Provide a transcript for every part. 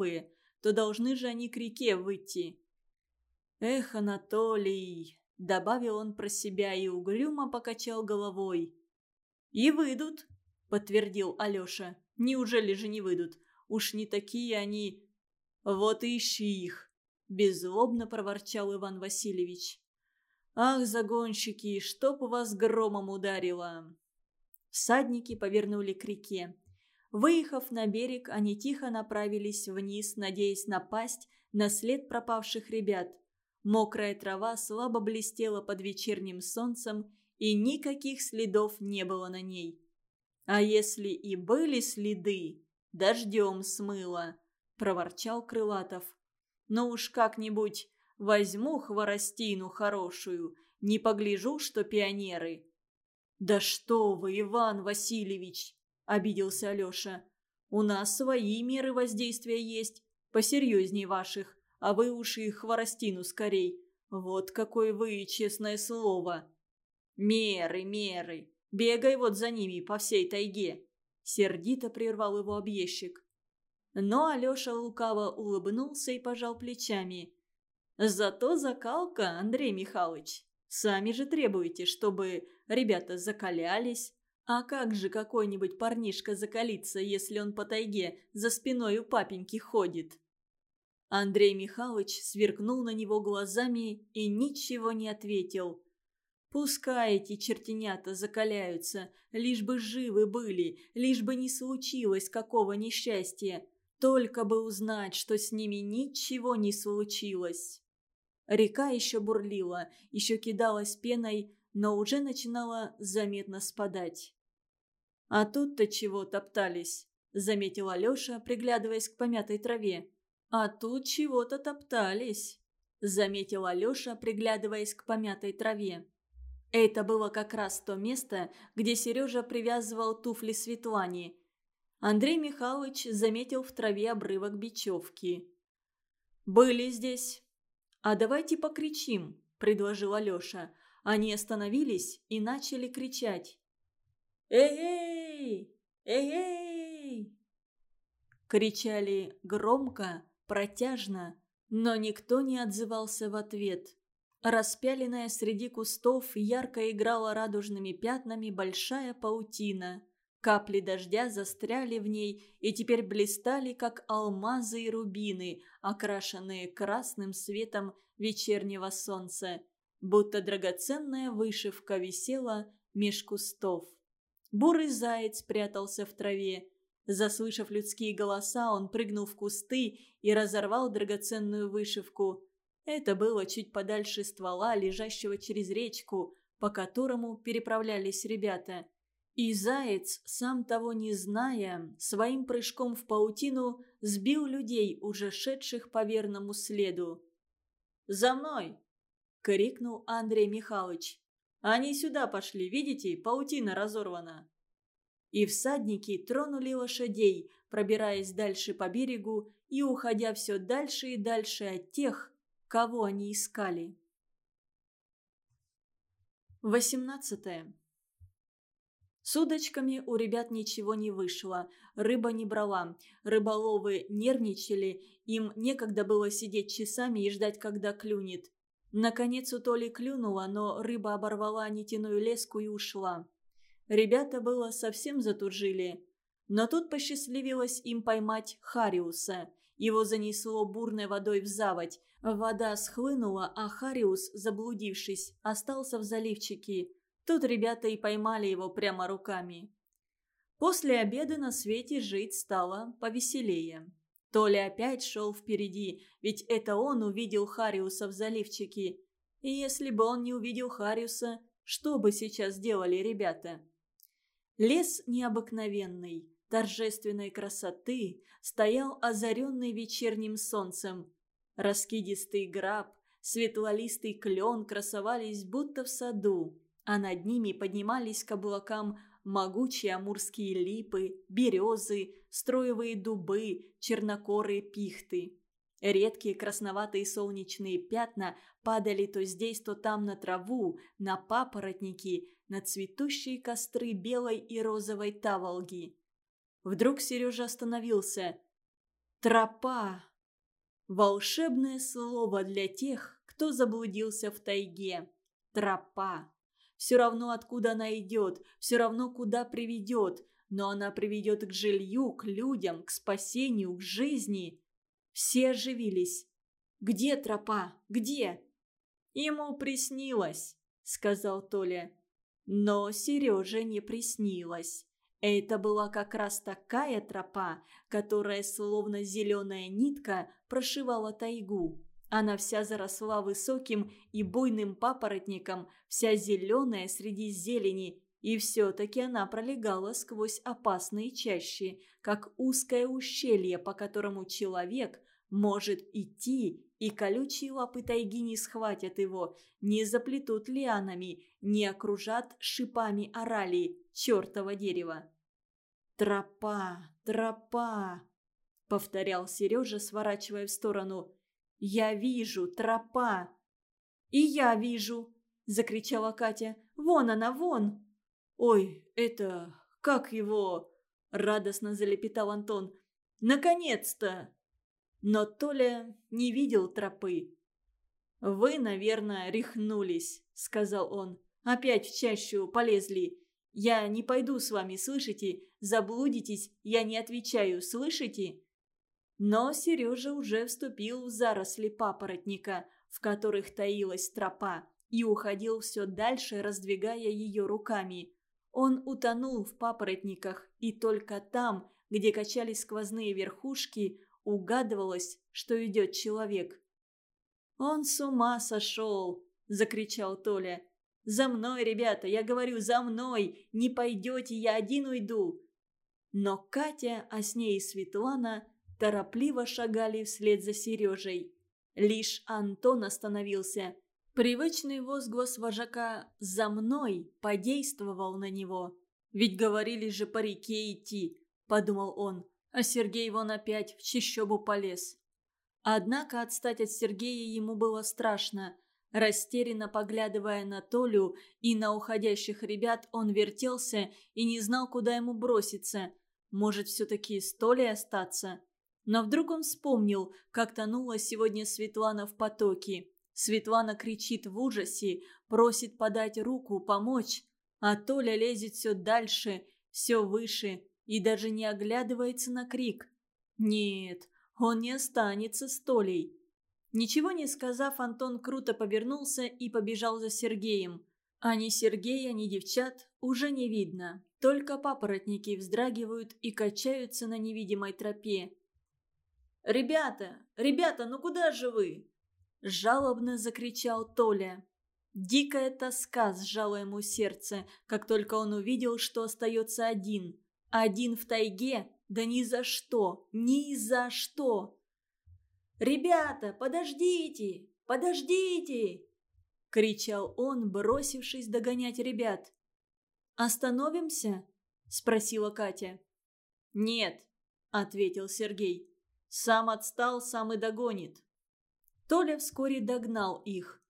здоровые, то должны же они к реке выйти. Эх, Анатолий, добавил он про себя и угрюмо покачал головой. И выйдут, подтвердил Алеша. Неужели же не выйдут? Уж не такие они... Вот ищи их, беззлобно проворчал Иван Васильевич. «Ах, загонщики, чтоб вас громом ударило!» Всадники повернули к реке. Выехав на берег, они тихо направились вниз, надеясь напасть на след пропавших ребят. Мокрая трава слабо блестела под вечерним солнцем, и никаких следов не было на ней. «А если и были следы, дождем смыло», – проворчал Крылатов. «Ну уж как-нибудь Возьму хворостину хорошую, не погляжу, что пионеры». «Да что вы, Иван Васильевич!» – обиделся Алеша. «У нас свои меры воздействия есть, посерьезней ваших, а вы уж и хворостину скорей. Вот какое вы, честное слово!» «Меры, меры! Бегай вот за ними по всей тайге!» Сердито прервал его объездчик. Но Алеша лукаво улыбнулся и пожал плечами. Зато закалка, Андрей Михайлович. Сами же требуете, чтобы ребята закалялись. А как же какой-нибудь парнишка закалится, если он по тайге за спиной у папеньки ходит? Андрей Михайлович сверкнул на него глазами и ничего не ответил. Пускай эти чертенята закаляются, лишь бы живы были, лишь бы не случилось какого несчастья. Только бы узнать, что с ними ничего не случилось. Река еще бурлила, еще кидалась пеной, но уже начинала заметно спадать. «А тут-то чего топтались?» – заметил Алеша, приглядываясь к помятой траве. «А тут чего-то топтались», – заметил Алеша, приглядываясь к помятой траве. Это было как раз то место, где Сережа привязывал туфли Светлане. Андрей Михайлович заметил в траве обрывок бечевки. «Были здесь», «А давайте покричим», – предложил Алеша. Они остановились и начали кричать. «Эй-эй! Эй-эй!» Кричали громко, протяжно, но никто не отзывался в ответ. Распяленная среди кустов ярко играла радужными пятнами большая паутина. Капли дождя застряли в ней и теперь блистали, как алмазы и рубины, окрашенные красным светом вечернего солнца, будто драгоценная вышивка висела меж кустов. Бурый заяц прятался в траве. Заслышав людские голоса, он прыгнул в кусты и разорвал драгоценную вышивку. Это было чуть подальше ствола, лежащего через речку, по которому переправлялись ребята – и заяц, сам того не зная, своим прыжком в паутину сбил людей, уже шедших по верному следу. «За мной!» — крикнул Андрей Михайлович. «Они сюда пошли, видите, паутина разорвана!» И всадники тронули лошадей, пробираясь дальше по берегу и уходя все дальше и дальше от тех, кого они искали. Восемнадцатое. С удочками у ребят ничего не вышло, рыба не брала. Рыболовы нервничали, им некогда было сидеть часами и ждать, когда клюнет. Наконец у Толи клюнула, но рыба оборвала нитяную леску и ушла. Ребята было совсем затужили. Но тут посчастливилось им поймать Хариуса. Его занесло бурной водой в заводь. Вода схлынула, а Хариус, заблудившись, остался в заливчике. Тут ребята и поймали его прямо руками. После обеда на свете жить стало повеселее. Толя опять шел впереди, ведь это он увидел Хариуса в заливчике. И если бы он не увидел Хариуса, что бы сейчас делали ребята? Лес необыкновенный, торжественной красоты, стоял озаренный вечерним солнцем. Раскидистый граб, светлолистый клен красовались будто в саду а над ними поднимались к облакам могучие амурские липы, березы, строевые дубы, чернокорые пихты. Редкие красноватые солнечные пятна падали то здесь, то там на траву, на папоротники, на цветущие костры белой и розовой таволги. Вдруг Сережа остановился. Тропа. Волшебное слово для тех, кто заблудился в тайге. Тропа. Все равно, откуда она идет, все равно, куда приведет, но она приведет к жилью, к людям, к спасению, к жизни. Все оживились. «Где тропа? Где?» «Ему приснилось», — сказал Толя. Но Сереже не приснилось. Это была как раз такая тропа, которая, словно зеленая нитка, прошивала тайгу. Она вся заросла высоким и буйным папоротником, вся зеленая среди зелени, и все-таки она пролегала сквозь опасные чащи, как узкое ущелье, по которому человек может идти, и колючие лапы тайги не схватят его, не заплетут лианами, не окружат шипами орали чертова дерева. «Тропа, тропа!» — повторял Сережа, сворачивая в сторону. «Я вижу, тропа!» «И я вижу!» — закричала Катя. «Вон она, вон!» «Ой, это... как его?» — радостно залепетал Антон. «Наконец-то!» Но Толя не видел тропы. «Вы, наверное, рехнулись», — сказал он. «Опять в чащу полезли. Я не пойду с вами, слышите? Заблудитесь, я не отвечаю, слышите?» Но Сережа уже вступил в заросли папоротника, в которых таилась тропа, и уходил все дальше, раздвигая ее руками. Он утонул в папоротниках, и только там, где качались сквозные верхушки, угадывалось, что идет человек. «Он с ума сошел!» – закричал Толя. «За мной, ребята, я говорю, за мной! Не пойдете, я один уйду!» Но Катя, а с ней и Светлана торопливо шагали вслед за Сережей. Лишь Антон остановился. Привычный возглас вожака «за мной» подействовал на него. «Ведь говорили же по реке идти», – подумал он а Сергей вон опять в чищобу полез. Однако отстать от Сергея ему было страшно. Растерянно поглядывая на Толю и на уходящих ребят, он вертелся и не знал, куда ему броситься. Может, все-таки с Толей остаться? Но вдруг он вспомнил, как тонула сегодня Светлана в потоке. Светлана кричит в ужасе, просит подать руку, помочь. А Толя лезет все дальше, все выше, и даже не оглядывается на крик. Нет, он не останется с Толей. Ничего не сказав, Антон круто повернулся и побежал за Сергеем. А ни Сергея, ни девчат уже не видно. Только папоротники вздрагивают и качаются на невидимой тропе. «Ребята! Ребята, ну куда же вы?» Жалобно закричал Толя. Дикая тоска сжала ему сердце, как только он увидел, что остается один. Один в тайге? Да ни за что! Ни за что! «Ребята, подождите! Подождите!» — кричал он, бросившись догонять ребят. «Остановимся?» — спросила Катя. «Нет», — ответил Сергей. «Сам отстал, сам и догонит». Толя вскоре догнал их.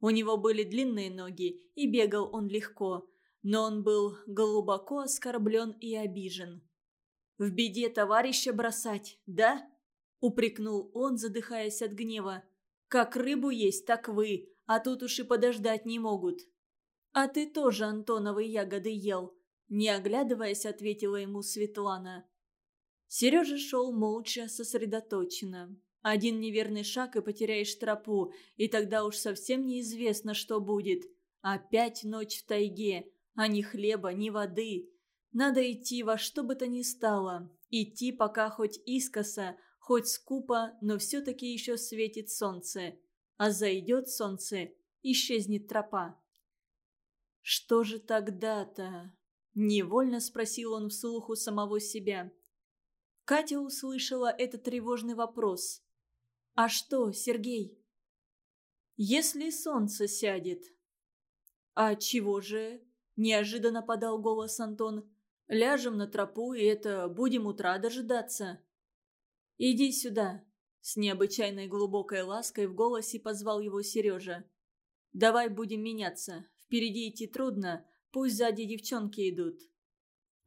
У него были длинные ноги, и бегал он легко но он был глубоко оскорблен и обижен. «В беде товарища бросать, да?» – упрекнул он, задыхаясь от гнева. «Как рыбу есть, так вы, а тут уж и подождать не могут». «А ты тоже Антоновы ягоды ел», – не оглядываясь, ответила ему Светлана. Сережа шел молча, сосредоточенно. Один неверный шаг и потеряешь тропу, и тогда уж совсем неизвестно, что будет. Опять ночь в тайге, а ни хлеба, ни воды. Надо идти во что бы то ни стало. Идти пока хоть искоса, хоть скупо, но все-таки еще светит солнце. А зайдет солнце, исчезнет тропа. «Что же тогда-то?» – невольно спросил он вслух у самого себя. Катя услышала этот тревожный вопрос. «А что, Сергей?» «Если солнце сядет». «А чего же Неожиданно подал голос Антон. «Ляжем на тропу, и это будем утра дожидаться». «Иди сюда», — с необычайной глубокой лаской в голосе позвал его Сережа. «Давай будем меняться. Впереди идти трудно, пусть сзади девчонки идут».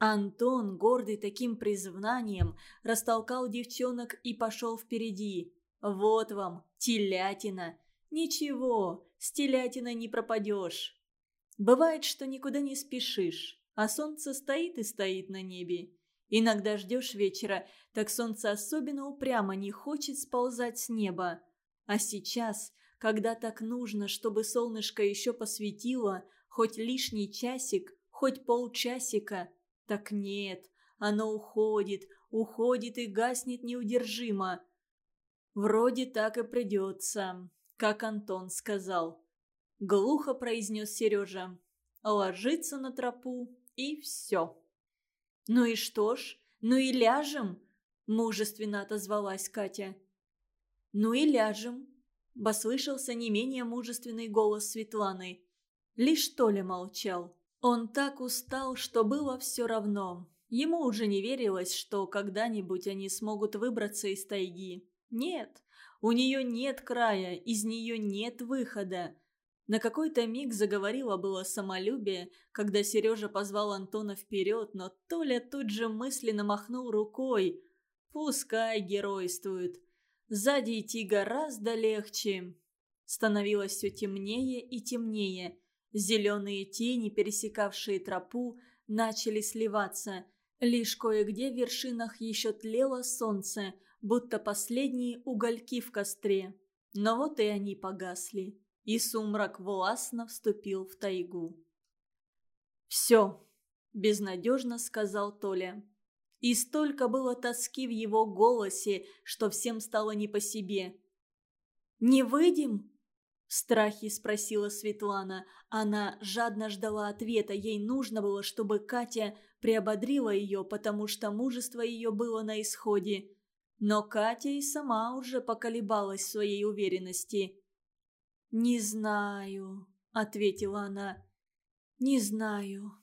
Антон, гордый таким признанием, растолкал девчонок и пошел впереди. «Вот вам, телятина! Ничего, с телятиной не пропадешь!» Бывает, что никуда не спешишь, а солнце стоит и стоит на небе. Иногда ждешь вечера, так солнце особенно упрямо не хочет сползать с неба. А сейчас, когда так нужно, чтобы солнышко еще посветило, хоть лишний часик, хоть полчасика, так нет, оно уходит, уходит и гаснет неудержимо. Вроде так и придется, как Антон сказал. Глухо произнес Сережа. Ложиться на тропу и все. «Ну и что ж? Ну и ляжем?» Мужественно отозвалась Катя. «Ну и ляжем», – послышался не менее мужественный голос Светланы. Лишь Толя молчал. Он так устал, что было все равно. Ему уже не верилось, что когда-нибудь они смогут выбраться из тайги. Нет, у нее нет края, из нее нет выхода. На какой-то миг заговорило было самолюбие, когда Сережа позвал Антона вперед, но Толя тут же мысленно махнул рукой. Пускай геройствует. Сзади идти гораздо легче. Становилось все темнее и темнее. Зеленые тени, пересекавшие тропу, начали сливаться. Лишь кое-где в вершинах еще тлело солнце, будто последние угольки в костре. Но вот и они погасли и сумрак властно вступил в тайгу. «Все», – безнадежно сказал Толя. И столько было тоски в его голосе, что всем стало не по себе. «Не выйдем?» – в страхе спросила Светлана. Она жадно ждала ответа. Ей нужно было, чтобы Катя приободрила ее, потому что мужество ее было на исходе. Но Катя и сама уже поколебалась своей уверенности. «Не знаю», — ответила она. «Не знаю».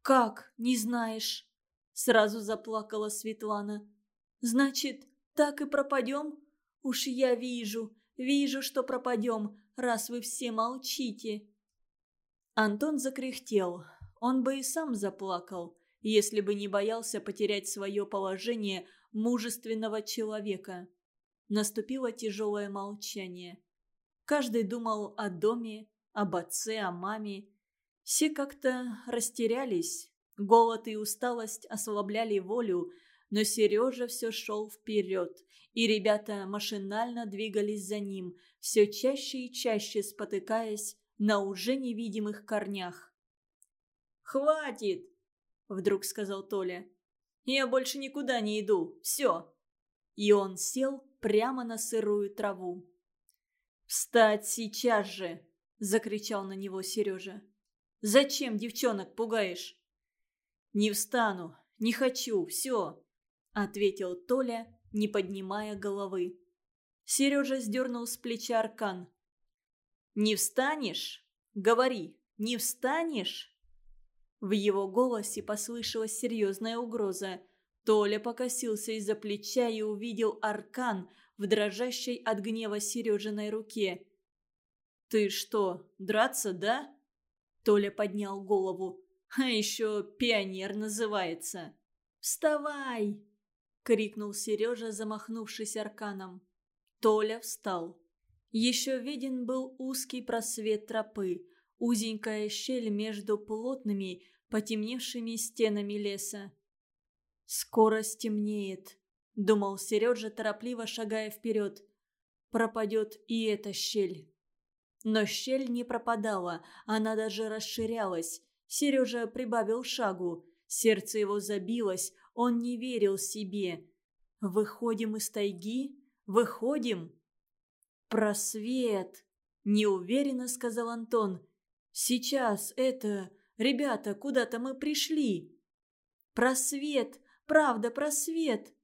«Как не знаешь?» Сразу заплакала Светлана. «Значит, так и пропадем? Уж я вижу, вижу, что пропадем, раз вы все молчите». Антон закряхтел. Он бы и сам заплакал, если бы не боялся потерять свое положение мужественного человека. Наступило тяжелое молчание. Каждый думал о доме, об отце, о маме. Все как-то растерялись. Голод и усталость ослабляли волю, но Сережа все шел вперед, и ребята машинально двигались за ним, все чаще и чаще спотыкаясь на уже невидимых корнях. «Хватит!» – вдруг сказал Толя. «Я больше никуда не иду. Все!» И он сел прямо на сырую траву. «Встать сейчас же!» – закричал на него Сережа. «Зачем девчонок пугаешь?» «Не встану, не хочу, все!» – ответил Толя, не поднимая головы. Сережа сдернул с плеча аркан. «Не встанешь? Говори, не встанешь?» В его голосе послышалась серьезная угроза. Толя покосился из-за плеча и увидел аркан – в дрожащей от гнева Сережиной руке. «Ты что, драться, да?» Толя поднял голову. «А еще пионер называется». «Вставай!» — крикнул Сережа, замахнувшись арканом. Толя встал. Еще виден был узкий просвет тропы, узенькая щель между плотными, потемневшими стенами леса. «Скоро стемнеет», – думал Сережа, торопливо шагая вперед. «Пропадет и эта щель». Но щель не пропадала, она даже расширялась. Сережа прибавил шагу. Сердце его забилось, он не верил себе. «Выходим из тайги? Выходим?» «Просвет!» – неуверенно сказал Антон. «Сейчас это... Ребята, куда-то мы пришли!» «Просвет! Правда, просвет!»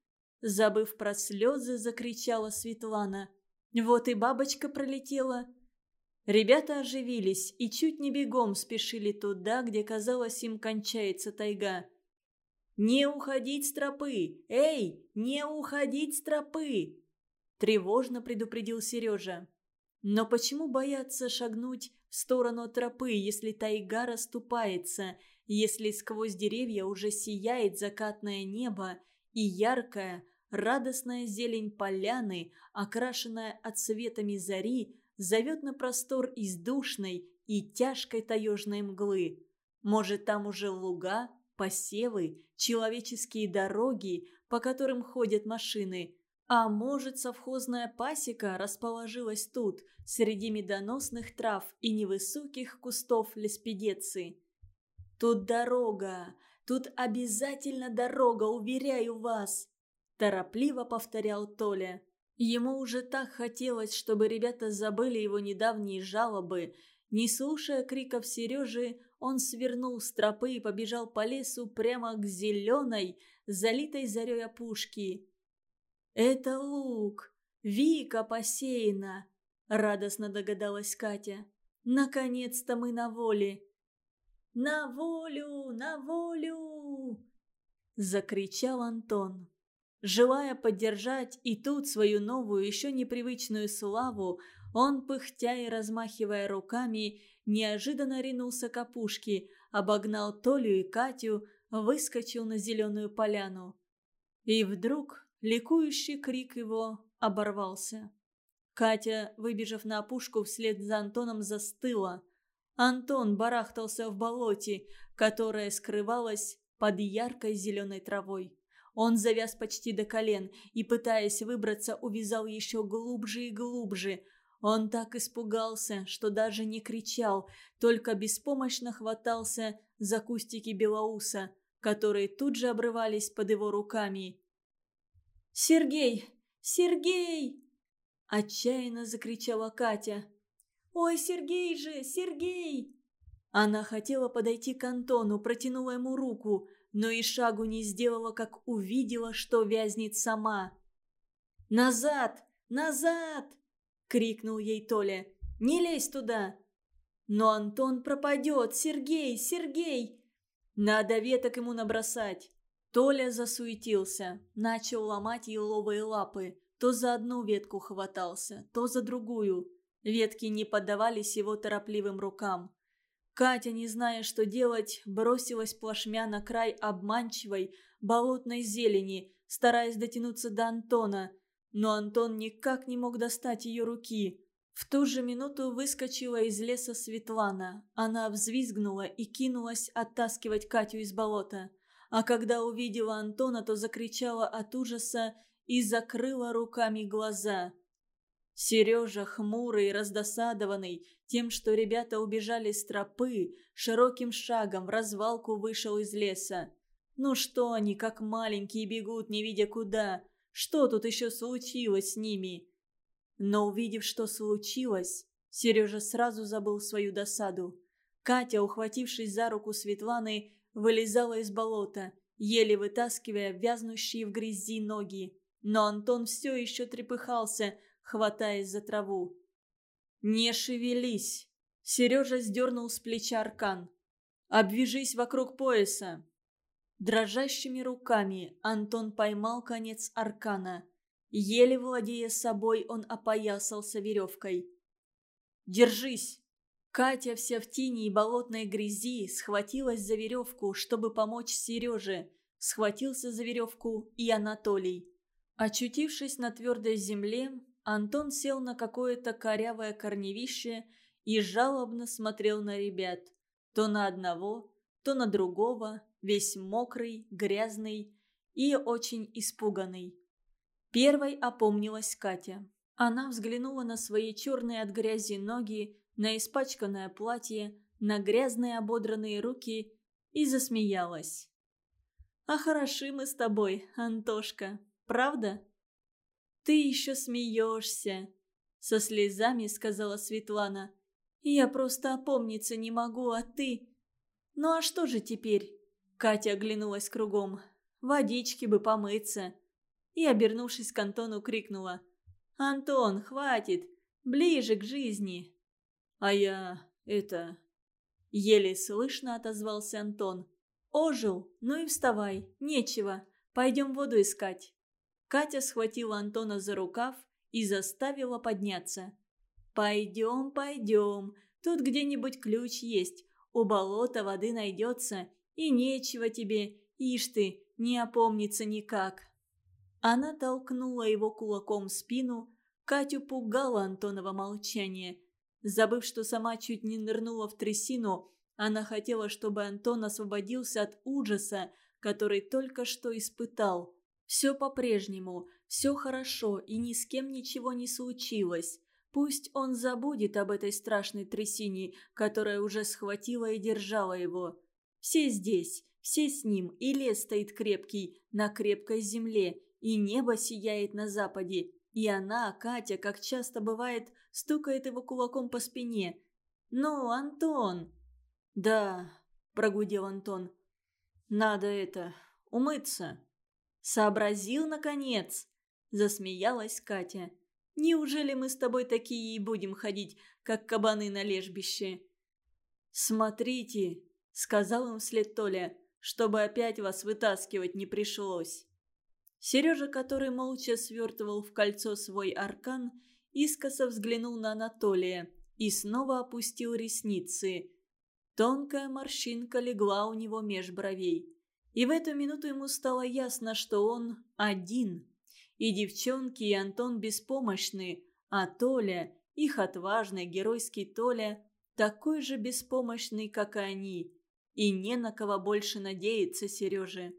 Забыв про слезы, закричала Светлана. Вот и бабочка пролетела. Ребята оживились и чуть не бегом спешили туда, где, казалось, им кончается тайга. «Не уходить с тропы! Эй, не уходить с тропы!» Тревожно предупредил Сережа. Но почему бояться шагнуть в сторону тропы, если тайга расступается, если сквозь деревья уже сияет закатное небо и яркая, радостная зелень поляны, окрашенная отсветами зари, зовет на простор из душной и тяжкой таежной мглы. Может, там уже луга, посевы, человеческие дороги, по которым ходят машины. А может, совхозная пасека расположилась тут, среди медоносных трав и невысоких кустов леспедеции. Тут дорога, тут обязательно дорога, уверяю вас, торопливо повторял Толя. Ему уже так хотелось, чтобы ребята забыли его недавние жалобы. Не слушая криков Сережи, он свернул с тропы и побежал по лесу прямо к зеленой, залитой зарей опушки. «Это лук! Вика посеяна!» – радостно догадалась Катя. «Наконец-то мы на воле!» «На волю! На волю!» – закричал Антон. Желая поддержать и тут свою новую, еще непривычную славу, он, пыхтя и размахивая руками, неожиданно ринулся к опушке, обогнал Толю и Катю, выскочил на зеленую поляну. И вдруг ликующий крик его оборвался. Катя, выбежав на опушку вслед за Антоном, застыла. Антон барахтался в болоте, которое скрывалось под яркой зеленой травой. Он завяз почти до колен и, пытаясь выбраться, увязал еще глубже и глубже. Он так испугался, что даже не кричал, только беспомощно хватался за кустики белоуса, которые тут же обрывались под его руками. «Сергей! Сергей!» – отчаянно закричала Катя. «Ой, Сергей же! Сергей!» Она хотела подойти к Антону, протянула ему руку – но и шагу не сделала, как увидела, что вязнет сама. «Назад! Назад!» — крикнул ей Толя. «Не лезь туда!» «Но Антон пропадет! Сергей! Сергей!» «Надо веток ему набросать!» Толя засуетился, начал ломать еловые лапы. То за одну ветку хватался, то за другую. Ветки не поддавались его торопливым рукам. Катя, не зная, что делать, бросилась плашмя на край обманчивой, болотной зелени, стараясь дотянуться до Антона. Но Антон никак не мог достать ее руки. В ту же минуту выскочила из леса Светлана. Она взвизгнула и кинулась оттаскивать Катю из болота. А когда увидела Антона, то закричала от ужаса и закрыла руками глаза. Сережа, хмурый, раздосадованный тем, что ребята убежали с тропы, широким шагом в развалку вышел из леса. Ну что они, как маленькие, бегут, не видя куда? Что тут еще случилось с ними? Но увидев, что случилось, Сережа сразу забыл свою досаду. Катя, ухватившись за руку Светланы, вылезала из болота, еле вытаскивая вязнущие в грязи ноги. Но Антон все еще трепыхался, хватаясь за траву. «Не шевелись!» Сережа сдернул с плеча аркан. «Обвяжись вокруг пояса!» Дрожащими руками Антон поймал конец аркана. Еле владея собой, он опоясался веревкой. «Держись!» Катя вся в тени и болотной грязи схватилась за веревку, чтобы помочь Сереже. Схватился за веревку и Анатолий. Очутившись на твердой земле, Антон сел на какое-то корявое корневище и жалобно смотрел на ребят. То на одного, то на другого, весь мокрый, грязный и очень испуганный. Первой опомнилась Катя. Она взглянула на свои черные от грязи ноги, на испачканное платье, на грязные ободранные руки и засмеялась. «А хороши мы с тобой, Антошка, правда?» «Ты еще смеешься», — со слезами сказала Светлана. «Я просто опомниться не могу, а ты...» «Ну а что же теперь?» Катя оглянулась кругом. «Водички бы помыться». И, обернувшись к Антону, крикнула. «Антон, хватит! Ближе к жизни!» «А я... это...» Еле слышно отозвался Антон. «Ожил? Ну и вставай. Нечего. Пойдем воду искать». Катя схватила Антона за рукав и заставила подняться. «Пойдем, пойдем. Тут где-нибудь ключ есть. У болота воды найдется. И нечего тебе, ишь ты, не опомниться никак». Она толкнула его кулаком в спину. Катю пугало Антонова молчание. Забыв, что сама чуть не нырнула в трясину, она хотела, чтобы Антон освободился от ужаса, который только что испытал. Все по-прежнему, все хорошо и ни с кем ничего не случилось. Пусть он забудет об этой страшной трясине, которая уже схватила и держала его. Все здесь, все с ним, и лес стоит крепкий, на крепкой земле, и небо сияет на западе, и она, Катя, как часто бывает, стукает его кулаком по спине. «Ну, Антон!» «Да», – прогудел Антон. «Надо это, умыться». «Сообразил, наконец!» – засмеялась Катя. «Неужели мы с тобой такие и будем ходить, как кабаны на лежбище?» «Смотрите», – сказал им вслед Толя, – «чтобы опять вас вытаскивать не пришлось». Сережа, который молча свертывал в кольцо свой аркан, искоса взглянул на Анатолия и снова опустил ресницы. Тонкая морщинка легла у него меж бровей. И в эту минуту ему стало ясно, что он один. И девчонки, и Антон беспомощны, а Толя, их отважный геройский Толя, такой же беспомощный, как и они. И не на кого больше надеяться Сереже.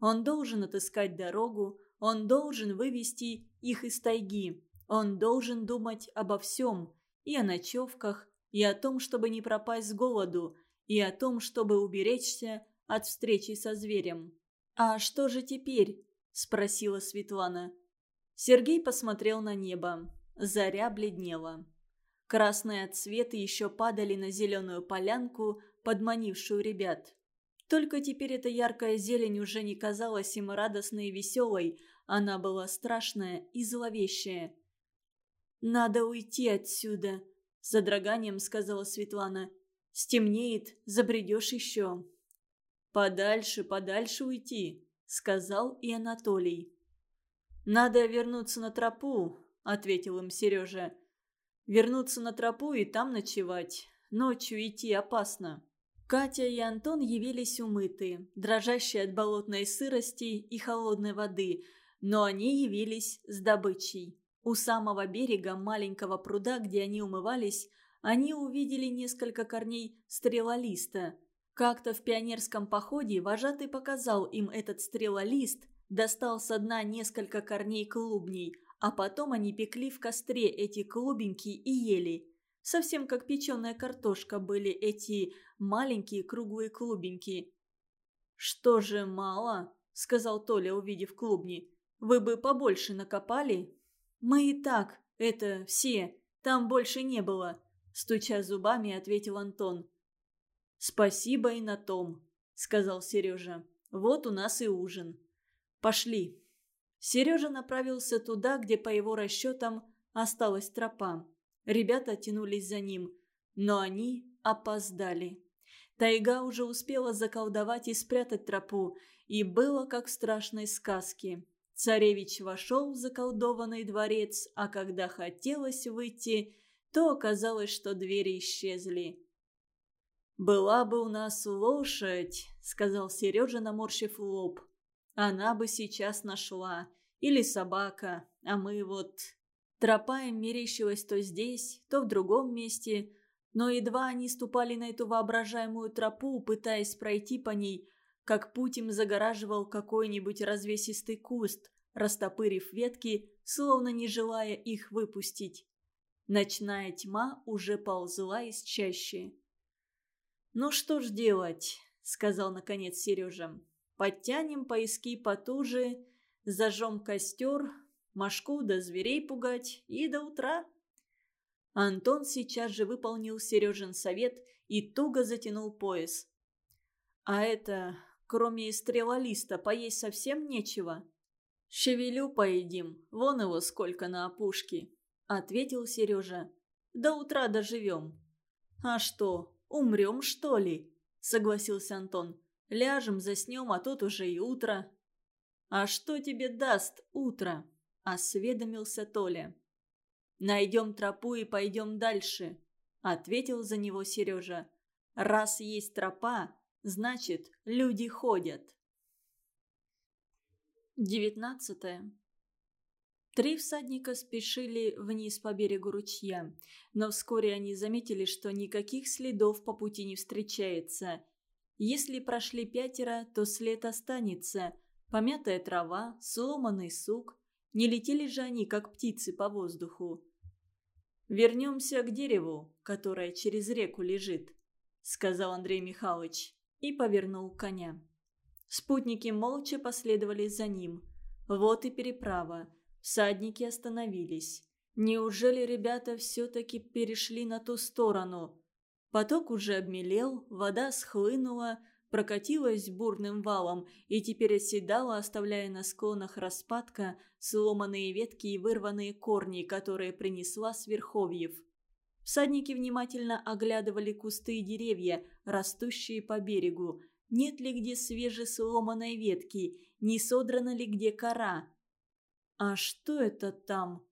Он должен отыскать дорогу, он должен вывести их из тайги. Он должен думать обо всем, и о ночевках, и о том, чтобы не пропасть с голоду, и о том, чтобы уберечься от встречи со зверем. «А что же теперь?» – спросила Светлана. Сергей посмотрел на небо. Заря бледнела. Красные отсветы еще падали на зеленую полянку, подманившую ребят. Только теперь эта яркая зелень уже не казалась им радостной и веселой, она была страшная и зловещая. «Надо уйти отсюда», – с задраганием сказала Светлана. «Стемнеет, забредешь еще». «Подальше, подальше уйти», – сказал и Анатолий. «Надо вернуться на тропу», – ответил им Сережа. «Вернуться на тропу и там ночевать. Ночью идти опасно». Катя и Антон явились умытые, дрожащие от болотной сырости и холодной воды, но они явились с добычей. У самого берега маленького пруда, где они умывались, они увидели несколько корней стрелолиста. Как-то в пионерском походе вожатый показал им этот стрелолист, достал со дна несколько корней клубней, а потом они пекли в костре эти клубеньки и ели. Совсем как печеная картошка были эти маленькие круглые клубеньки. «Что же мало?» – сказал Толя, увидев клубни. «Вы бы побольше накопали?» «Мы и так, это, все, там больше не было», – стуча зубами, ответил Антон. «Спасибо и на том», – сказал Сережа. «Вот у нас и ужин. Пошли». Сережа направился туда, где, по его расчетам, осталась тропа. Ребята тянулись за ним, но они опоздали. Тайга уже успела заколдовать и спрятать тропу, и было как в страшной сказке. Царевич вошел в заколдованный дворец, а когда хотелось выйти, то оказалось, что двери исчезли. «Была бы у нас лошадь», — сказал Сережа, наморщив лоб. «Она бы сейчас нашла. Или собака. А мы вот Тропа им мерещилась то здесь, то в другом месте, но едва они ступали на эту воображаемую тропу, пытаясь пройти по ней, как путь им загораживал какой-нибудь развесистый куст, растопырив ветки, словно не желая их выпустить. Ночная тьма уже ползла из чаще. «Ну что ж делать?» — сказал наконец Сережа. «Подтянем поиски потуже, зажжем костер, Машку до зверей пугать и до утра. Антон сейчас же выполнил Сережин совет и туго затянул пояс. А это, кроме стрелолиста, поесть совсем нечего. «Шевелю поедим, вон его сколько на опушке», — ответил Сережа. «До утра доживем». «А что, умрем, что ли?» — согласился Антон. «Ляжем, заснем, а тут уже и утро». «А что тебе даст утро?» – осведомился Толя. Найдем тропу и пойдем дальше», — ответил за него Сережа. «Раз есть тропа, значит, люди ходят». Девятнадцатое. Три всадника спешили вниз по берегу ручья, но вскоре они заметили, что никаких следов по пути не встречается. Если прошли пятеро, то след останется. Помятая трава, сломанный сук. Не летели же они, как птицы, по воздуху. «Вернемся к дереву, которое через реку лежит», — сказал Андрей Михайлович и повернул коня. Спутники молча последовали за ним. Вот и переправа. Всадники остановились. Неужели ребята все-таки перешли на ту сторону? Поток уже обмелел, вода схлынула, прокатилась бурным валом и теперь оседала, оставляя на склонах распадка сломанные ветки и вырванные корни, которые принесла с верховьев. Всадники внимательно оглядывали кусты и деревья, растущие по берегу. Нет ли где свежесломанной ветки, не содрана ли где кора. «А что это там?»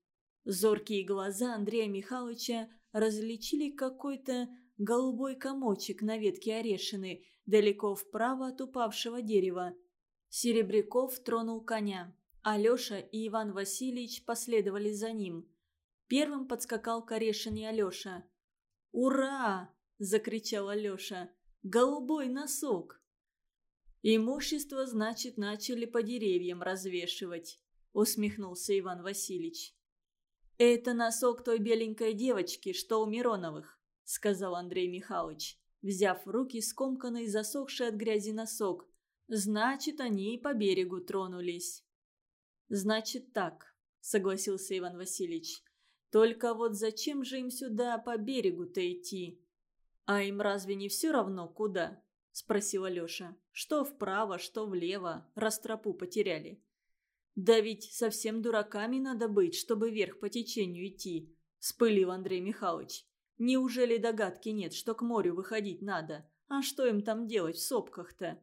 Зоркие глаза Андрея Михайловича различили какой-то голубой комочек на ветке орешины, далеко вправо от упавшего дерева. Серебряков тронул коня. Алеша и Иван Васильевич последовали за ним. Первым подскакал к орешине Алеша. «Ура!» – закричал Алеша. «Голубой носок!» «Имущество, значит, начали по деревьям развешивать», – усмехнулся Иван Васильевич. «Это носок той беленькой девочки, что у Мироновых», – сказал Андрей Михайлович, взяв в руки скомканный засохший от грязи носок. «Значит, они и по берегу тронулись». «Значит так», – согласился Иван Васильевич. «Только вот зачем же им сюда по берегу-то идти?» «А им разве не все равно, куда?» – спросил Алеша. «Что вправо, что влево, раз тропу потеряли». «Да ведь совсем дураками надо быть, чтобы вверх по течению идти», – спылил Андрей Михайлович. «Неужели догадки нет, что к морю выходить надо? А что им там делать в сопках-то?»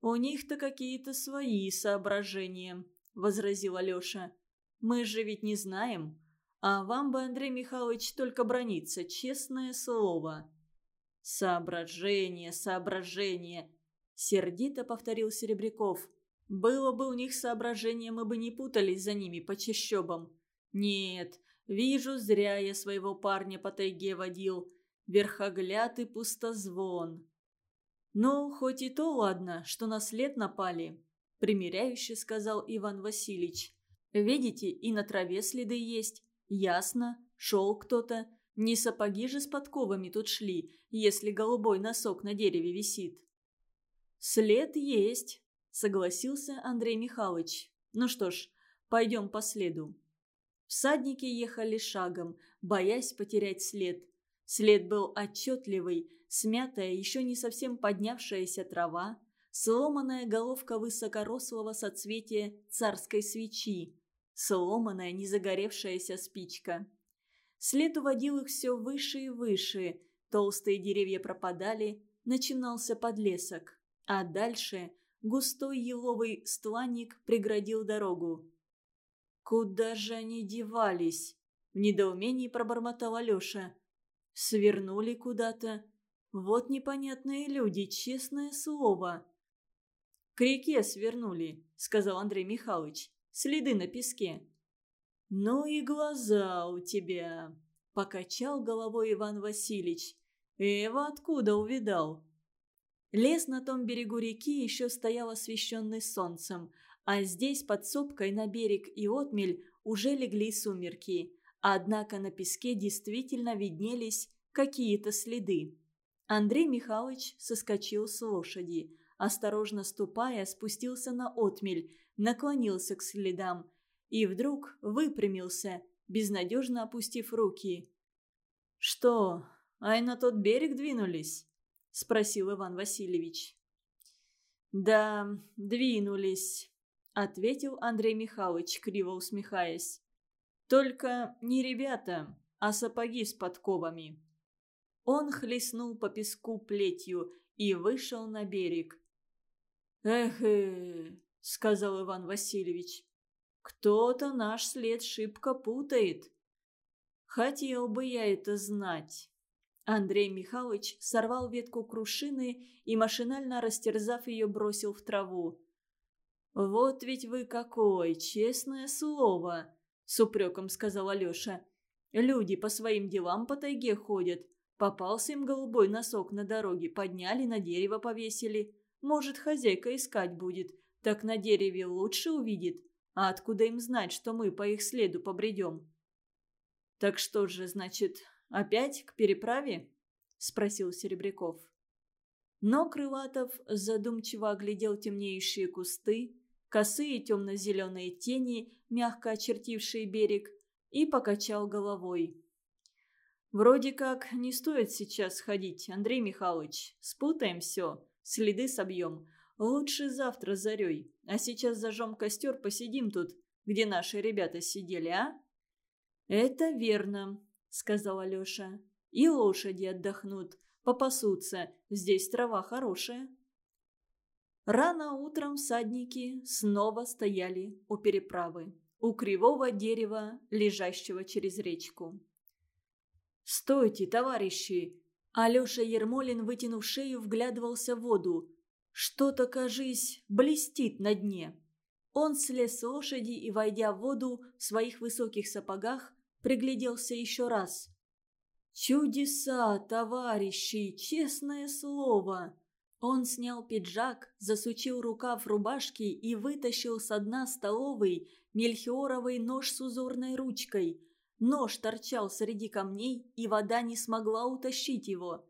«У них-то какие-то свои соображения», – возразил Алеша. «Мы же ведь не знаем. А вам бы, Андрей Михайлович, только брониться, честное слово». «Соображение, соображение», – сердито повторил Серебряков. Было бы у них соображение, мы бы не путались за ними по чащобам. Нет, вижу, зря я своего парня по тайге водил. Верхогляд и пустозвон. Ну, хоть и то ладно, что на след напали, примиряюще сказал Иван Васильевич. Видите, и на траве следы есть. Ясно, шел кто-то. Не сапоги же с подковами тут шли, если голубой носок на дереве висит. След есть, согласился Андрей Михайлович. Ну что ж, пойдем по следу. Всадники ехали шагом, боясь потерять след. След был отчетливый, смятая, еще не совсем поднявшаяся трава, сломанная головка высокорослого соцветия царской свечи, сломанная незагоревшаяся спичка. След уводил их все выше и выше, толстые деревья пропадали, начинался подлесок, а дальше густой еловый стланник преградил дорогу. «Куда же они девались?» – в недоумении пробормотал Алеша. «Свернули куда-то. Вот непонятные люди, честное слово». «К реке свернули», – сказал Андрей Михайлович. «Следы на песке». «Ну и глаза у тебя», – покачал головой Иван Васильевич. «Эва откуда увидал?» Лес на том берегу реки еще стоял освещенный солнцем, а здесь под сопкой на берег и отмель уже легли сумерки. Однако на песке действительно виднелись какие-то следы. Андрей Михайлович соскочил с лошади. Осторожно ступая, спустился на отмель, наклонился к следам и вдруг выпрямился, безнадежно опустив руки. «Что, ай на тот берег двинулись?» – спросил Иван Васильевич. «Да, двинулись», – ответил Андрей Михайлович, криво усмехаясь. «Только не ребята, а сапоги с подковами». Он хлестнул по песку плетью и вышел на берег. «Эх, -э", сказал Иван Васильевич, — «кто-то наш след шибко путает». Хотел бы я это знать. Андрей Михайлович сорвал ветку крушины и, машинально растерзав ее, бросил в траву. «Вот ведь вы какой, честное слово!» — с упреком сказал Алеша. «Люди по своим делам по тайге ходят. Попался им голубой носок на дороге, подняли, на дерево повесили. Может, хозяйка искать будет, так на дереве лучше увидит. А откуда им знать, что мы по их следу побредем?» «Так что же, значит, опять к переправе?» – спросил Серебряков. Но Крылатов задумчиво оглядел темнеющие кусты, косые темно-зеленые тени, мягко очертившие берег, и покачал головой. «Вроде как не стоит сейчас ходить, Андрей Михайлович. Спутаем все, следы собьем. Лучше завтра зарей, а сейчас зажжем костер, посидим тут, где наши ребята сидели, а?» «Это верно», — сказал Алеша. «И лошади отдохнут, попасутся, здесь трава хорошая». Рано утром всадники снова стояли у переправы, у кривого дерева, лежащего через речку. «Стойте, товарищи!» Алеша Ермолин, вытянув шею, вглядывался в воду. Что-то, кажись, блестит на дне. Он слез с лошади и, войдя в воду в своих высоких сапогах, пригляделся еще раз. «Чудеса, товарищи, честное слово!» Он снял пиджак, засучил рукав рубашки и вытащил со дна столовой мельхиоровый нож с узорной ручкой. Нож торчал среди камней, и вода не смогла утащить его.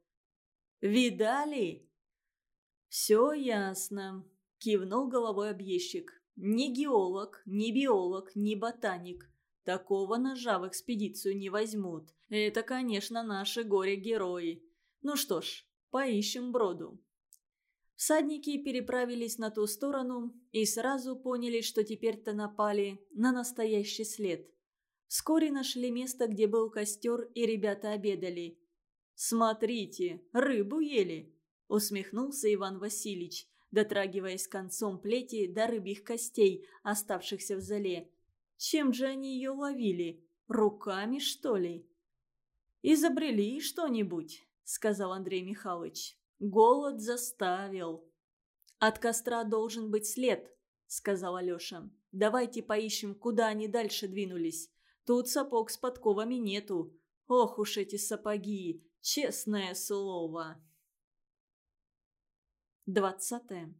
«Видали?» «Все ясно», – кивнул головой объездчик. «Ни геолог, ни биолог, ни ботаник. Такого ножа в экспедицию не возьмут. Это, конечно, наши горе-герои. Ну что ж, поищем броду». Всадники переправились на ту сторону и сразу поняли, что теперь-то напали на настоящий след. Вскоре нашли место, где был костер, и ребята обедали. «Смотрите, рыбу ели!» – усмехнулся Иван Васильевич, дотрагиваясь концом плети до рыбьих костей, оставшихся в зале. «Чем же они ее ловили? Руками, что ли?» «Изобрели что-нибудь», – сказал Андрей Михайлович. Голод заставил. «От костра должен быть след», — сказал Алеша. «Давайте поищем, куда они дальше двинулись. Тут сапог с подковами нету. Ох уж эти сапоги, честное слово». Двадцатое.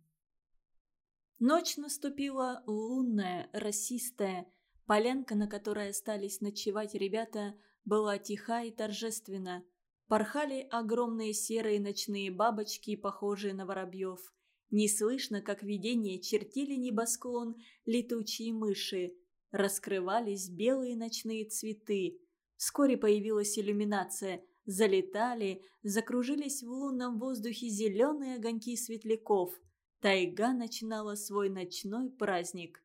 Ночь наступила лунная, расистая. Полянка, на которой остались ночевать ребята, была тиха и торжественна. Порхали огромные серые ночные бабочки, похожие на воробьев. Не слышно, как видение чертили небосклон летучие мыши. Раскрывались белые ночные цветы. Вскоре появилась иллюминация. Залетали, закружились в лунном воздухе зеленые огоньки светляков. Тайга начинала свой ночной праздник.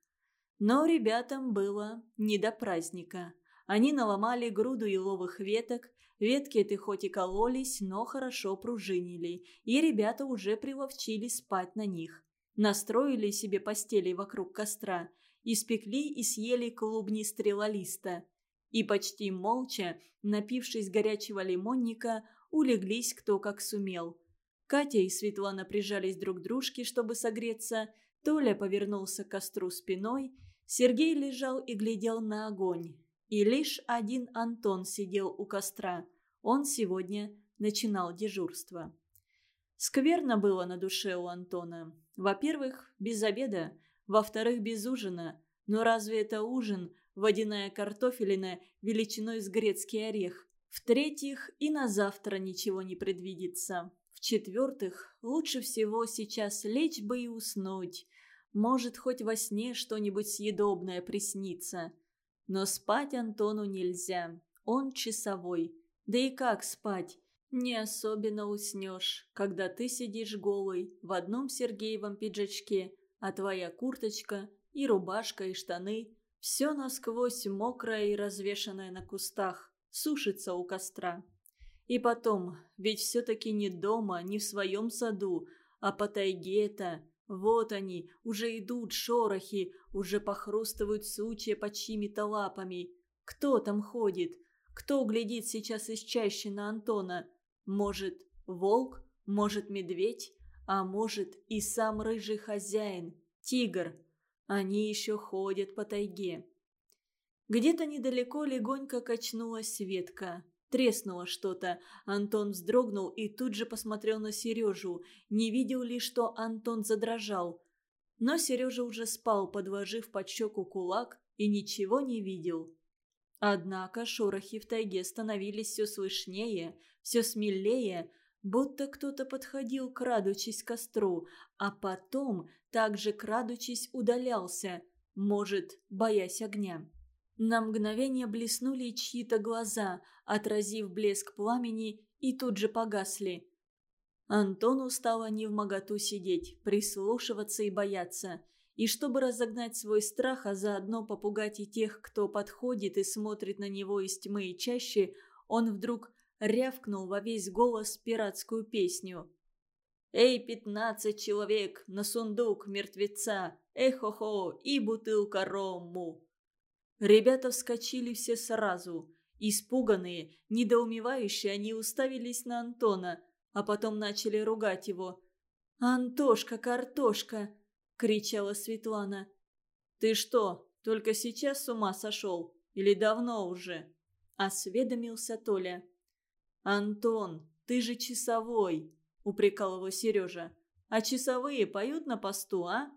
Но ребятам было не до праздника. Они наломали груду еловых веток, Ветки эти хоть и кололись, но хорошо пружинили, и ребята уже приловчились спать на них. Настроили себе постели вокруг костра, испекли и съели клубни стрелолиста. И почти молча, напившись горячего лимонника, улеглись кто как сумел. Катя и Светлана прижались друг к дружке, чтобы согреться, Толя повернулся к костру спиной, Сергей лежал и глядел на огонь. И лишь один Антон сидел у костра. Он сегодня начинал дежурство. Скверно было на душе у Антона. Во-первых, без обеда. Во-вторых, без ужина. Но разве это ужин, водяная картофелина величиной с грецкий орех? В-третьих, и на завтра ничего не предвидится. В-четвертых, лучше всего сейчас лечь бы и уснуть. Может, хоть во сне что-нибудь съедобное приснится. Но спать Антону нельзя. Он часовой. Да и как спать? Не особенно уснешь, когда ты сидишь голый в одном Сергеевом пиджачке, а твоя курточка и рубашка и штаны – все насквозь мокрое и развешанное на кустах, сушится у костра. И потом, ведь все-таки не дома, не в своем саду, а по тайге-то. Вот они, уже идут шорохи, уже похрустывают сучья под чьими-то лапами. Кто там ходит? Кто глядит сейчас из чаще на Антона? Может, волк, может, медведь, а может, и сам рыжий хозяин, тигр. Они еще ходят по тайге. Где-то недалеко легонько качнулась ветка. Треснуло что-то. Антон вздрогнул и тут же посмотрел на Сережу. Не видел ли, что Антон задрожал. Но Сережа уже спал, подложив под щеку кулак, и ничего не видел. Однако шорохи в тайге становились все слышнее, все смелее, будто кто-то подходил, крадучись к костру, а потом, также крадучись, удалялся, может, боясь огня. На мгновение блеснули чьи-то глаза, отразив блеск пламени, и тут же погасли. Антону стало не в моготу сидеть, прислушиваться и бояться. И чтобы разогнать свой страх, а заодно попугать и тех, кто подходит и смотрит на него из тьмы и чаще, он вдруг рявкнул во весь голос пиратскую песню. «Эй, пятнадцать человек, на сундук мертвеца! Эхо-хо и бутылка рому!» Ребята вскочили все сразу. Испуганные, недоумевающие, они уставились на Антона, а потом начали ругать его. «Антошка, картошка!» — кричала Светлана. «Ты что, только сейчас с ума сошел? Или давно уже?» — осведомился Толя. «Антон, ты же часовой!» — упрекал его Сережа. «А часовые поют на посту, а?»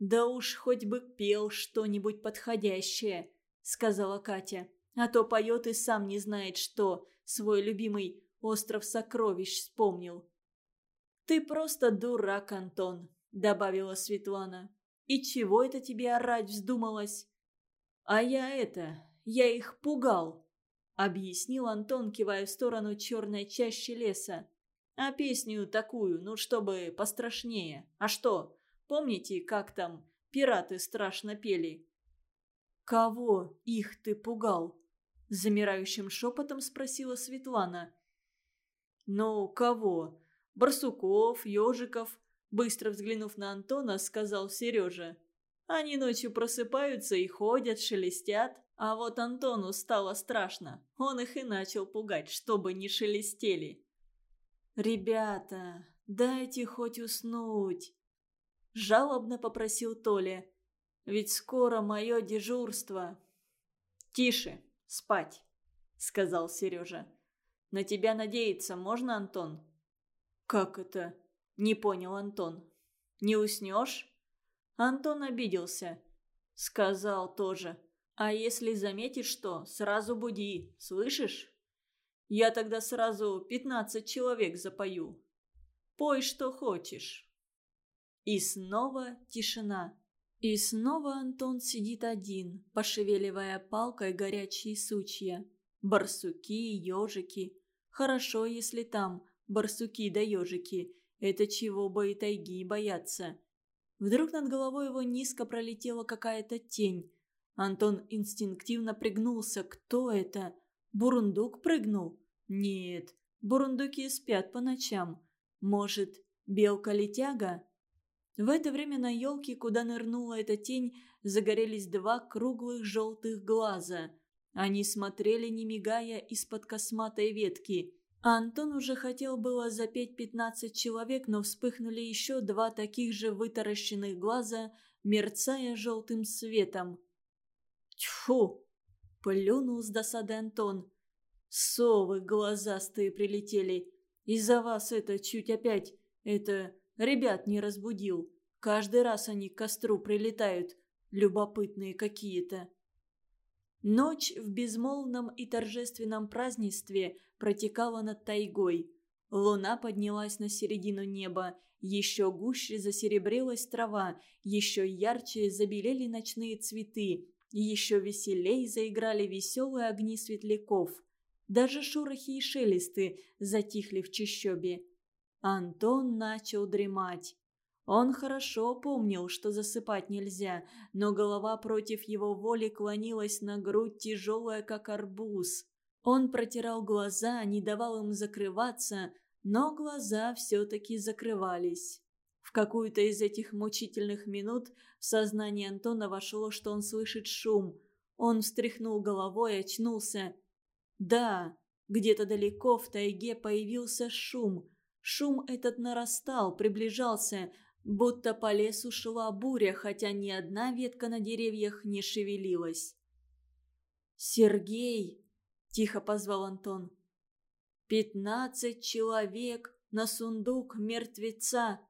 «Да уж хоть бы пел что-нибудь подходящее», — сказала Катя. «А то поет и сам не знает что, свой любимый остров сокровищ вспомнил». «Ты просто дурак, Антон», — добавила Светлана. «И чего это тебе орать вздумалось?» «А я это, я их пугал», — объяснил Антон, кивая в сторону черной чащи леса. «А песню такую, ну, чтобы пострашнее. А что, Помните, как там пираты страшно пели? «Кого их ты пугал?» – замирающим шепотом спросила Светлана. «Ну, кого? Барсуков, ежиков?» Быстро взглянув на Антона, сказал Сережа. «Они ночью просыпаются и ходят, шелестят. А вот Антону стало страшно. Он их и начал пугать, чтобы не шелестели». «Ребята, дайте хоть уснуть!» Жалобно попросил Толя. «Ведь скоро мое дежурство». «Тише, спать», — сказал Сережа. «На тебя надеяться можно, Антон?» «Как это?» — не понял Антон. «Не уснешь?» Антон обиделся. Сказал тоже. «А если заметишь что, сразу буди, слышишь? Я тогда сразу пятнадцать человек запою. Пой, что хочешь». И снова тишина. И снова Антон сидит один, пошевеливая палкой горячие сучья. Барсуки, ежики. Хорошо, если там барсуки да ежики. Это чего бы и тайги бояться. Вдруг над головой его низко пролетела какая-то тень. Антон инстинктивно пригнулся. Кто это? Бурундук прыгнул? Нет, бурундуки спят по ночам. Может, белка-летяга? В это время на елке, куда нырнула эта тень, загорелись два круглых желтых глаза. Они смотрели, не мигая, из-под косматой ветки. А Антон уже хотел было запеть пятнадцать человек, но вспыхнули еще два таких же вытаращенных глаза, мерцая желтым светом. «Тьфу!» – плюнул с досады Антон. «Совы глазастые прилетели. Из-за вас это чуть опять... Это Ребят не разбудил. Каждый раз они к костру прилетают. Любопытные какие-то. Ночь в безмолвном и торжественном празднестве протекала над тайгой. Луна поднялась на середину неба, еще гуще засеребрилась трава, еще ярче забелели ночные цветы, еще веселей заиграли веселые огни светляков. Даже шорохи и шелесты затихли в чащобе. Антон начал дремать. Он хорошо помнил, что засыпать нельзя, но голова против его воли клонилась на грудь, тяжелая, как арбуз. Он протирал глаза, не давал им закрываться, но глаза все-таки закрывались. В какую-то из этих мучительных минут в сознание Антона вошло, что он слышит шум. Он встряхнул головой, очнулся. Да, где-то далеко в тайге появился шум. Шум этот нарастал, приближался, будто по лесу шла буря, хотя ни одна ветка на деревьях не шевелилась. «Сергей!» – тихо позвал Антон. «Пятнадцать человек на сундук мертвеца!»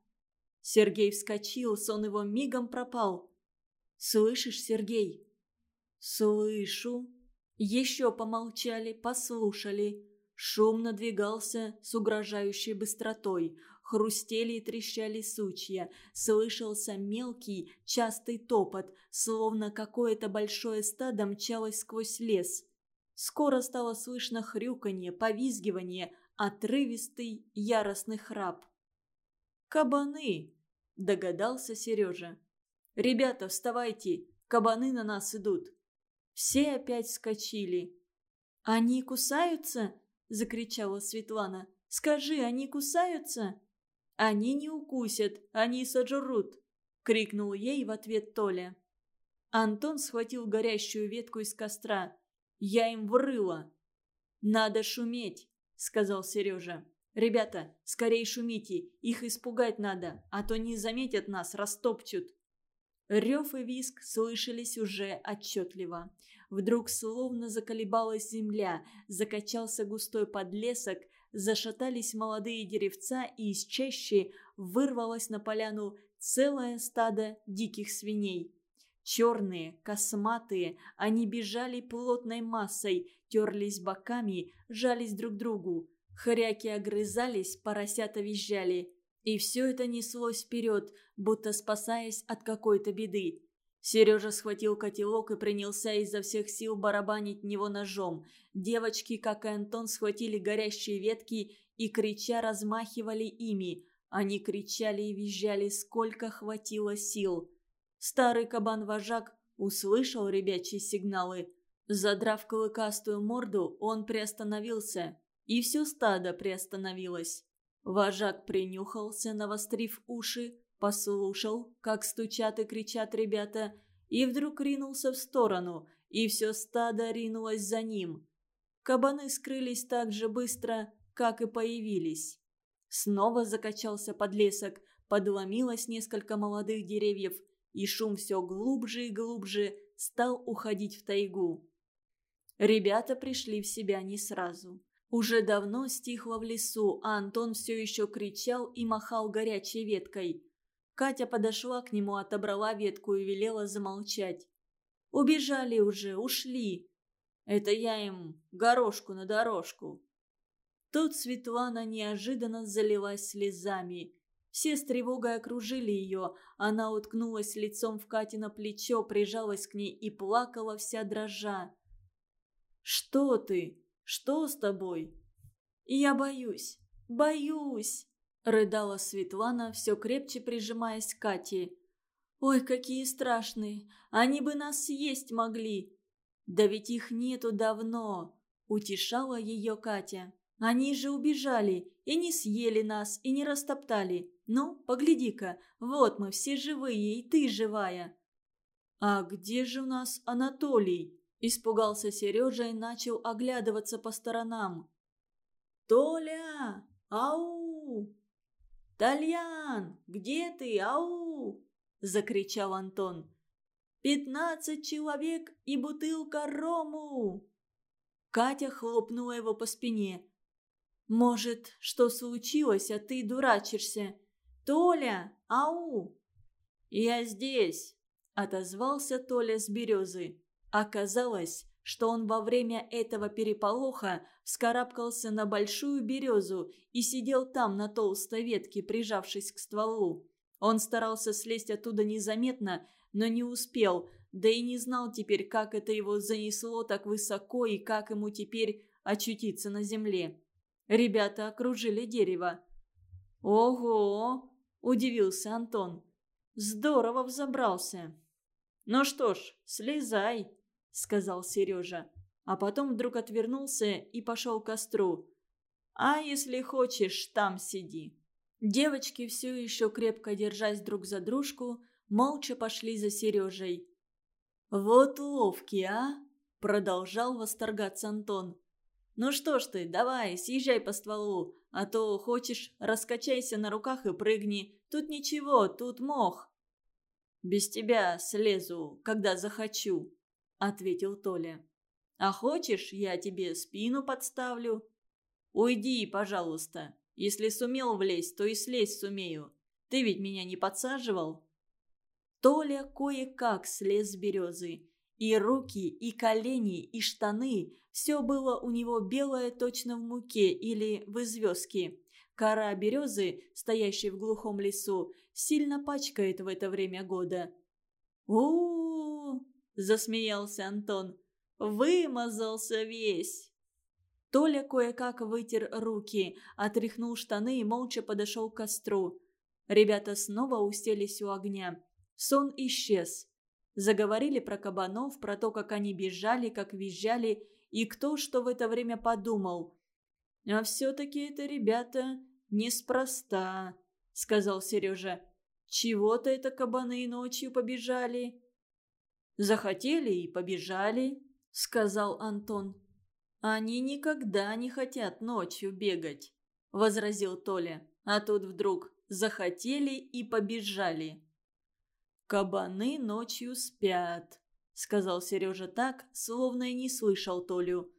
Сергей вскочил, сон его мигом пропал. «Слышишь, Сергей?» «Слышу». Еще помолчали, послушали. Шум надвигался с угрожающей быстротой. Хрустели и трещали сучья. Слышался мелкий, частый топот, словно какое-то большое стадо мчалось сквозь лес. Скоро стало слышно хрюканье, повизгивание, отрывистый, яростный храп. «Кабаны!» – догадался Сережа. «Ребята, вставайте! Кабаны на нас идут!» Все опять вскочили. «Они кусаются?» – закричала Светлана. «Скажи, они кусаются?» «Они не укусят, они сожрут!» – крикнул ей в ответ Толя. Антон схватил горящую ветку из костра. «Я им врыла!» «Надо шуметь!» – сказал Сережа. «Ребята, скорее шумите, их испугать надо, а то не заметят нас, растопчут!» Рев и виск слышались уже отчетливо. Вдруг словно заколебалась земля, закачался густой подлесок, зашатались молодые деревца, и из чащи вырвалось на поляну целое стадо диких свиней. Черные, косматые, они бежали плотной массой, терлись боками, жались друг другу. Хряки огрызались, поросята визжали. И все это неслось вперед, будто спасаясь от какой-то беды. Сережа схватил котелок и принялся изо всех сил барабанить него ножом. Девочки, как и Антон, схватили горящие ветки и, крича, размахивали ими. Они кричали и визжали, сколько хватило сил. Старый кабан-вожак услышал ребячьи сигналы. Задрав клыкастую морду, он приостановился, и все стадо приостановилось. Вожак принюхался, навострив уши, послушал, как стучат и кричат ребята, и вдруг ринулся в сторону, и все стадо ринулось за ним. Кабаны скрылись так же быстро, как и появились. Снова закачался подлесок, подломилось несколько молодых деревьев, и шум все глубже и глубже стал уходить в тайгу. Ребята пришли в себя не сразу. Уже давно стихло в лесу, а Антон все еще кричал и махал горячей веткой. Катя подошла к нему, отобрала ветку и велела замолчать. «Убежали уже, ушли. Это я им горошку на дорожку». Тут Светлана неожиданно залилась слезами. Все с тревогой окружили ее. Она уткнулась лицом в Катино плечо, прижалась к ней и плакала вся дрожа. «Что ты?» Что с тобой?» «Я боюсь, боюсь!» – рыдала Светлана, все крепче прижимаясь к Кате. «Ой, какие страшные! Они бы нас съесть могли!» «Да ведь их нету давно!» – утешала ее Катя. «Они же убежали и не съели нас, и не растоптали. Ну, погляди-ка, вот мы все живые, и ты живая!» «А где же у нас Анатолий?» Испугался Сережа и начал оглядываться по сторонам. «Толя! Ау! Тальян! Где ты? Ау!» – закричал Антон. «Пятнадцать человек и бутылка рому!» Катя хлопнула его по спине. «Может, что случилось, а ты дурачишься? Толя! Ау!» «Я здесь!» – отозвался Толя с березы. Оказалось, что он во время этого переполоха вскарабкался на большую березу и сидел там на толстой ветке, прижавшись к стволу. Он старался слезть оттуда незаметно, но не успел, да и не знал теперь, как это его занесло так высоко и как ему теперь очутиться на земле. Ребята окружили дерево. «Ого!» – удивился Антон. «Здорово взобрался!» «Ну что ж, слезай!» – сказал Сережа. А потом вдруг отвернулся и пошел к костру. «А если хочешь, там сиди». Девочки, все еще крепко держась друг за дружку, молча пошли за Сережей. «Вот ловкий, а!» – продолжал восторгаться Антон. Ну что ж ты, давай, съезжай по стволу, а то хочешь, раскачайся на руках и прыгни. Тут ничего, тут мох. Без тебя слезу, когда захочу, ответил Толя. А хочешь, я тебе спину подставлю? Уйди, пожалуйста. Если сумел влезть, то и слезть сумею. Ты ведь меня не подсаживал?» Толя кое-как слез с березы. И руки, и колени, и штаны – все было у него белое точно в муке или в известке. Кора березы, стоящей в глухом лесу, сильно пачкает в это время года. у, засмеялся Антон. «Вымазался весь!» Толя кое-как вытер руки, отряхнул штаны и молча подошел к костру. Ребята снова уселись у огня. Сон исчез. Заговорили про кабанов, про то, как они бежали, как визжали, и кто что в это время подумал. «А все-таки это, ребята, неспроста», — сказал Сережа. «Чего-то это кабаны ночью побежали». «Захотели и побежали», — сказал Антон. «Они никогда не хотят ночью бегать», — возразил Толя. А тут вдруг захотели и побежали. «Кабаны ночью спят», — сказал Сережа так, словно и не слышал Толю.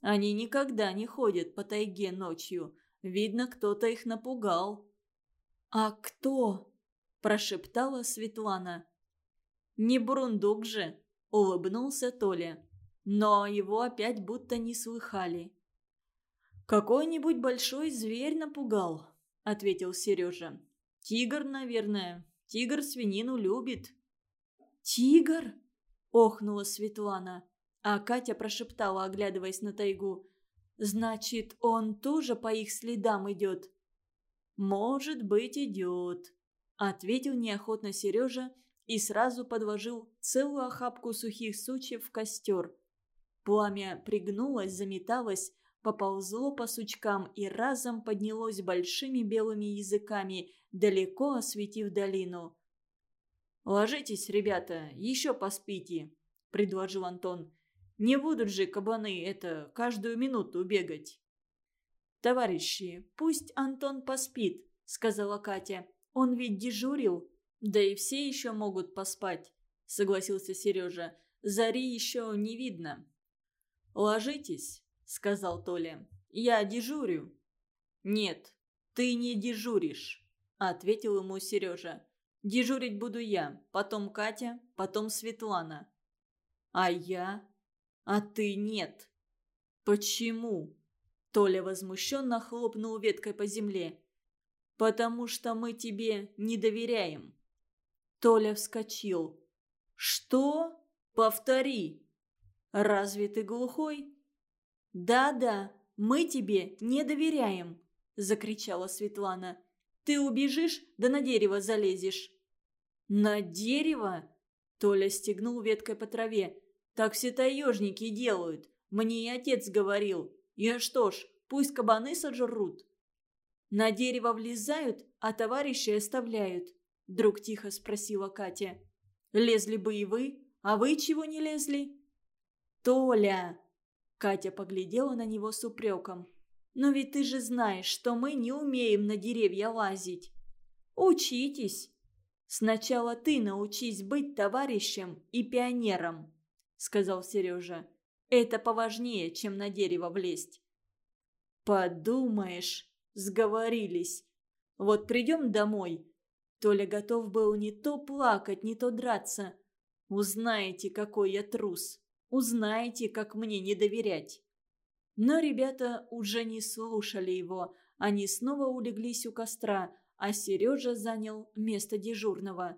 «Они никогда не ходят по тайге ночью. Видно, кто-то их напугал». «А кто?» – прошептала Светлана. «Не бурундук же», – улыбнулся Толя. Но его опять будто не слыхали. «Какой-нибудь большой зверь напугал», ответил Сережа. «Тигр, наверное. Тигр свинину любит». «Тигр?» – охнула Светлана. А Катя прошептала, оглядываясь на тайгу. «Значит, он тоже по их следам идет?» «Может быть, идет», – ответил неохотно Сережа и сразу подложил целую охапку сухих сучьев в костер. Пламя пригнулось, заметалось, поползло по сучкам и разом поднялось большими белыми языками, далеко осветив долину. «Ложитесь, ребята, еще поспите», — предложил Антон. «Не будут же кабаны это каждую минуту бегать». «Товарищи, пусть Антон поспит», — сказала Катя. «Он ведь дежурил». «Да и все еще могут поспать», — согласился Сережа. «Зари еще не видно». «Ложитесь», сказал Толя. «Я дежурю». «Нет, ты не дежуришь», — ответил ему Сережа. «Дежурить буду я, потом Катя, потом Светлана». «А я? А ты нет». «Почему?» Толя возмущенно хлопнул веткой по земле. «Потому что мы тебе не доверяем». Толя вскочил. «Что? Повтори!» «Разве ты глухой?» «Да-да, мы тебе не доверяем», – закричала Светлана. «Ты убежишь, да на дерево залезешь». «На дерево?» – Толя стегнул веткой по траве. «Так все таежники делают. Мне и отец говорил. И что ж, пусть кабаны сожрут». «На дерево влезают, а товарищи оставляют», – вдруг тихо спросила Катя. «Лезли бы и вы, а вы чего не лезли?» «Толя!» Катя поглядела на него с упреком. «Но ведь ты же знаешь, что мы не умеем на деревья лазить». «Учитесь. Сначала ты научись быть товарищем и пионером», — сказал Сережа. «Это поважнее, чем на дерево влезть». «Подумаешь, сговорились. Вот придем домой». Толя готов был не то плакать, не то драться. «Узнаете, какой я трус». Узнаете, как мне не доверять». Но ребята уже не слушали его. Они снова улеглись у костра, а Сережа занял место дежурного.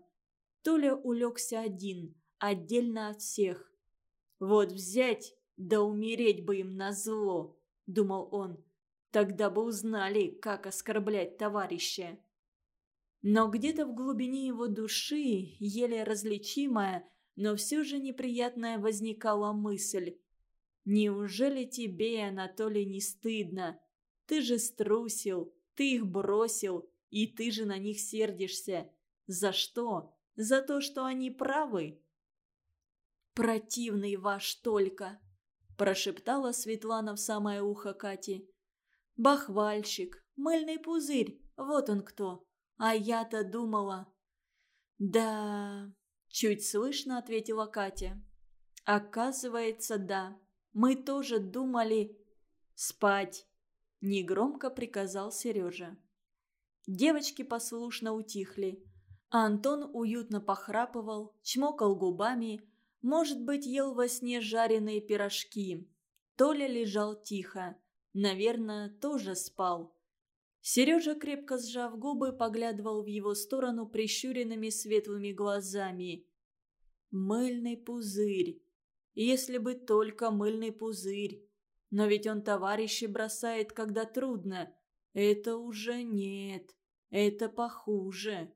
Толя улегся один, отдельно от всех. «Вот взять, да умереть бы им назло», — думал он. «Тогда бы узнали, как оскорблять товарища». Но где-то в глубине его души, еле различимая, но все же неприятная возникала мысль. «Неужели тебе, Анатолий, не стыдно? Ты же струсил, ты их бросил, и ты же на них сердишься. За что? За то, что они правы?» «Противный ваш только!» прошептала Светлана в самое ухо Кати. «Бахвальщик, мыльный пузырь, вот он кто. А я-то думала...» «Да...» – чуть слышно ответила Катя. «Оказывается, да. Мы тоже думали...» «Спать!» – негромко приказал Сережа. Девочки послушно утихли. А Антон уютно похрапывал, чмокал губами, может быть, ел во сне жареные пирожки. Толя лежал тихо. Наверное, тоже спал. Сережа, крепко сжав губы, поглядывал в его сторону прищуренными светлыми глазами. «Мыльный пузырь. Если бы только мыльный пузырь. Но ведь он товарищи бросает, когда трудно. Это уже нет. Это похуже».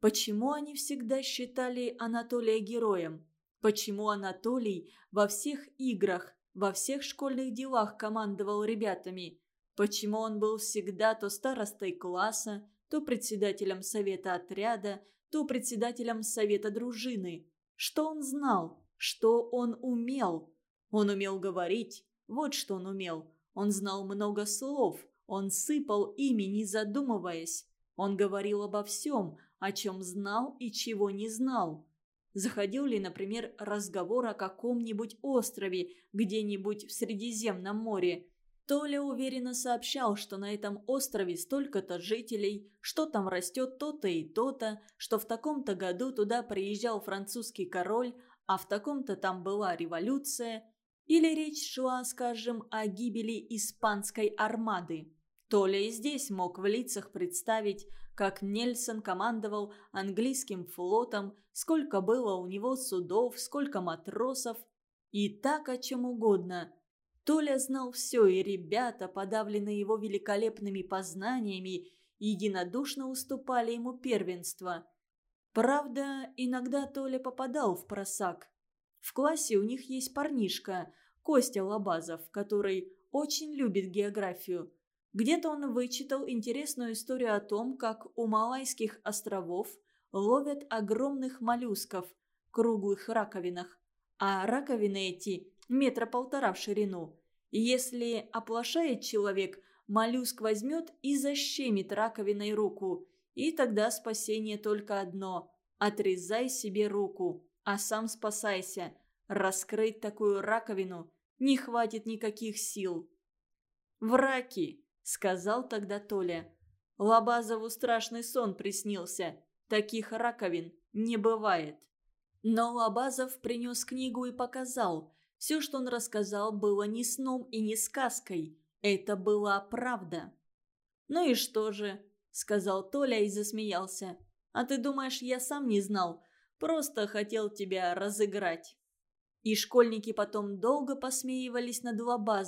Почему они всегда считали Анатолия героем? Почему Анатолий во всех играх, во всех школьных делах командовал ребятами? Почему он был всегда то старостой класса, то председателем совета отряда, то председателем совета дружины? Что он знал? Что он умел? Он умел говорить. Вот что он умел. Он знал много слов. Он сыпал ими, не задумываясь. Он говорил обо всем – о чем знал и чего не знал. Заходил ли, например, разговор о каком-нибудь острове где-нибудь в Средиземном море, Толя уверенно сообщал, что на этом острове столько-то жителей, что там растет то-то и то-то, что в таком-то году туда приезжал французский король, а в таком-то там была революция, или речь шла, скажем, о гибели испанской армады. Толя и здесь мог в лицах представить, как Нельсон командовал английским флотом, сколько было у него судов, сколько матросов. И так о чем угодно. Толя знал все, и ребята, подавленные его великолепными познаниями, единодушно уступали ему первенство. Правда, иногда Толя попадал в просак. В классе у них есть парнишка, Костя Лобазов, который очень любит географию. Где-то он вычитал интересную историю о том, как у Малайских островов ловят огромных моллюсков в круглых раковинах, а раковины эти метра полтора в ширину. Если оплошает человек, моллюск возьмет и защемит раковиной руку. И тогда спасение только одно – отрезай себе руку, а сам спасайся. Раскрыть такую раковину не хватит никаких сил. Враки сказал тогда Толя. Лобазову страшный сон приснился. Таких раковин не бывает. Но Лобазов принес книгу и показал. Все, что он рассказал, было не сном и не сказкой. Это была правда. «Ну и что же?» – сказал Толя и засмеялся. «А ты думаешь, я сам не знал? Просто хотел тебя разыграть». И школьники потом долго посмеивались над Лобазовым.